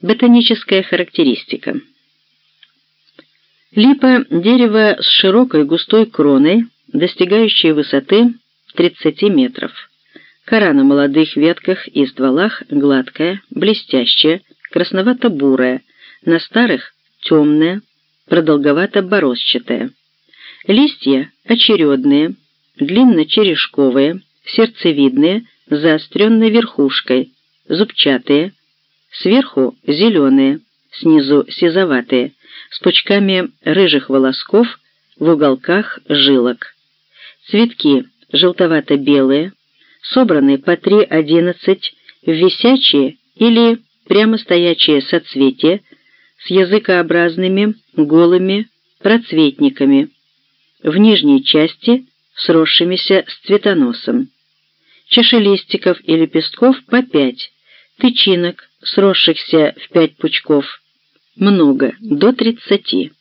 Ботаническая характеристика. Липа – дерево с широкой густой кроной, достигающей высоты 30 метров. Кора на молодых ветках и стволах гладкая, блестящая, красновато-бурая, на старых – темная, продолговато-борозчатая. Листья очередные, длинно-черешковые, сердцевидные, заостренной верхушкой, зубчатые, сверху зеленые, снизу сизоватые, с пучками рыжих волосков в уголках жилок. Цветки желтовато-белые, собраны по 3-11 в висячие или прямо стоячие соцветия с языкообразными голыми процветниками, в нижней части сросшимися с цветоносом. Чашелистиков и лепестков по 5, тычинок, сросшихся в 5 пучков, много, до 30.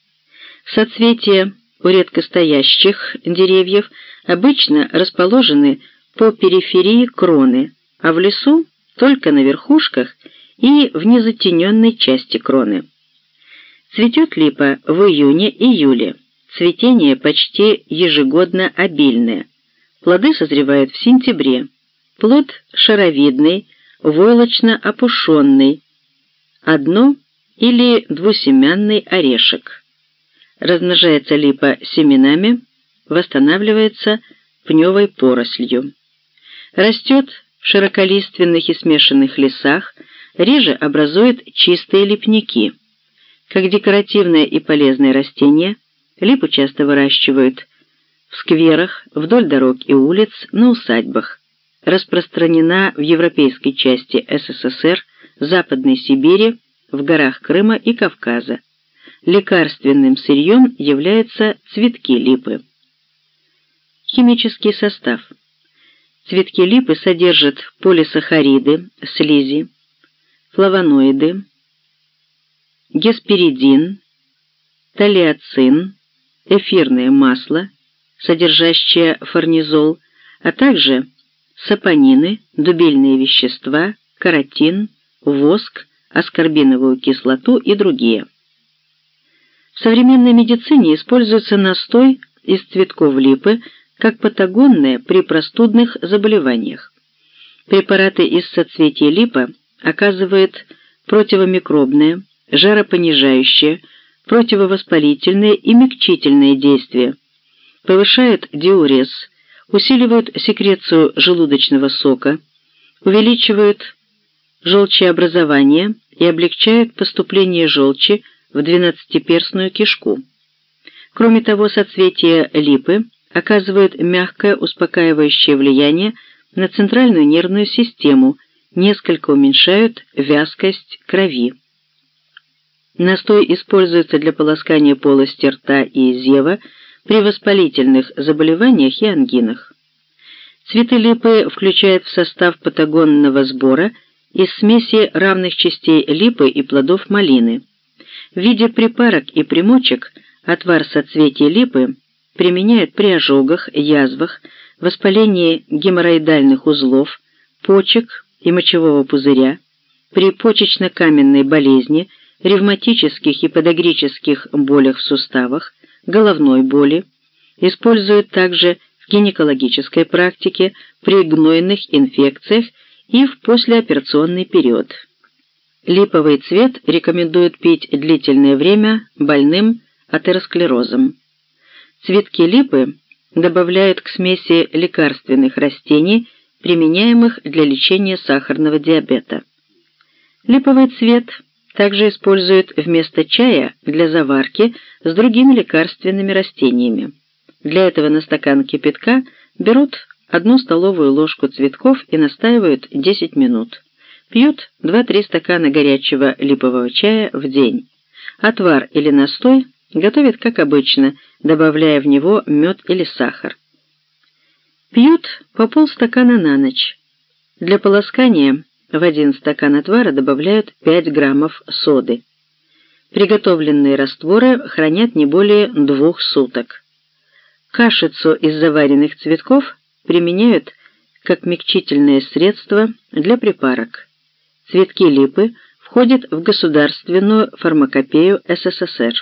Соцветия у редкостоящих деревьев обычно расположены по периферии кроны, а в лесу только на верхушках и в незатененной части кроны. Цветет липа в июне-июле. Цветение почти ежегодно обильное. Плоды созревают в сентябре. Плод шаровидный, войлочно-опушенный. Одно- или двусемянный орешек. Размножается липа семенами, восстанавливается пневой порослью. Растет в широколиственных и смешанных лесах, реже образует чистые липники. Как декоративное и полезное растение, липу часто выращивают в скверах, вдоль дорог и улиц, на усадьбах. Распространена в европейской части СССР, Западной Сибири, в горах Крыма и Кавказа. Лекарственным сырьем являются цветки липы. Химический состав. Цветки липы содержат полисахариды, слизи, флавоноиды, гесперидин, талиоцин, эфирное масло, содержащее фарнизол, а также сапонины, дубильные вещества, каротин, воск, аскорбиновую кислоту и другие. В современной медицине используется настой из цветков липы как патагонное при простудных заболеваниях. Препараты из соцветия липа оказывают противомикробное, жаропонижающее, противовоспалительное и мягчительное действие, повышают диурез, усиливают секрецию желудочного сока, увеличивают желчеобразование и облегчают поступление желчи в двенадцатиперстную кишку. Кроме того, соцветия липы оказывают мягкое успокаивающее влияние на центральную нервную систему, несколько уменьшают вязкость крови. Настой используется для полоскания полости рта и зева при воспалительных заболеваниях и ангинах. Цветы липы включают в состав патагонного сбора – из смеси равных частей липы и плодов малины. В виде припарок и примочек отвар соцветия липы применяют при ожогах, язвах, воспалении геморроидальных узлов, почек и мочевого пузыря, при почечно-каменной болезни, ревматических и подагрических болях в суставах, головной боли, используют также в гинекологической практике при гнойных инфекциях и в послеоперационный период. Липовый цвет рекомендуют пить длительное время больным атеросклерозом. Цветки липы добавляют к смеси лекарственных растений, применяемых для лечения сахарного диабета. Липовый цвет также используют вместо чая для заварки с другими лекарственными растениями. Для этого на стакан кипятка берут одну столовую ложку цветков и настаивают 10 минут. Пьют 2-3 стакана горячего липового чая в день. Отвар или настой готовят как обычно, добавляя в него мед или сахар. Пьют по полстакана на ночь. Для полоскания в один стакан отвара добавляют 5 граммов соды. Приготовленные растворы хранят не более двух суток. Кашицу из заваренных цветков применяют как мягчительное средство для припарок. Цветки липы входит в государственную фармакопею СССР.